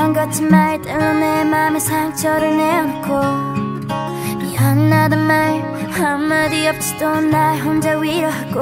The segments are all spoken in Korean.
난 거친 말들로 내 맘에 상처를 내어놓고 미안하단 말 한마디 없지도 날 혼자 위로하고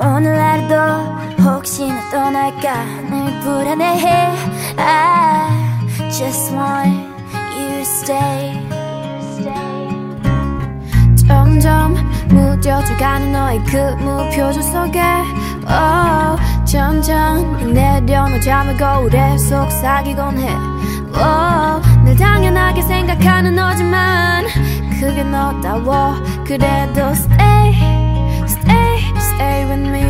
오늘 하루도 혹시나 떠날까 늘 불안해해. I just want you to stay. 점점 무뎌져가는 너의 그 무표정 속에. Oh, 점점 내려놓자면 거울에 속삭이곤 해. Oh, 늘 당연하게 생각하는 너지만 그게 너다워. 그래도 stay stay stay with me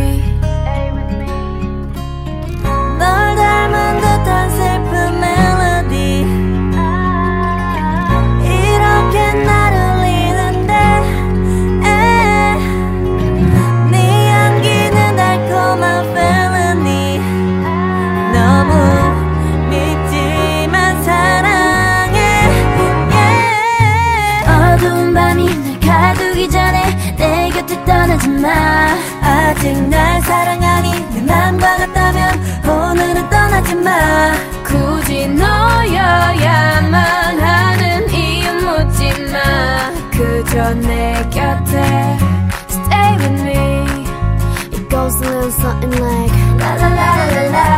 아직 날 사랑하니 내 맘과 같다면 오늘은 떠나지 마 굳이 너여야만 하는 이유 묻지 마 그저 내 곁에 Stay with me It goes a little something like La la la la la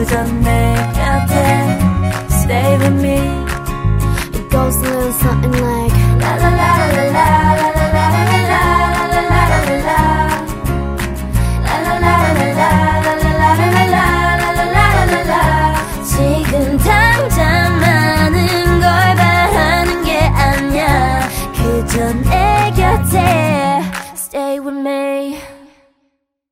그저 내 곁에 Stay with me. It goes a little something like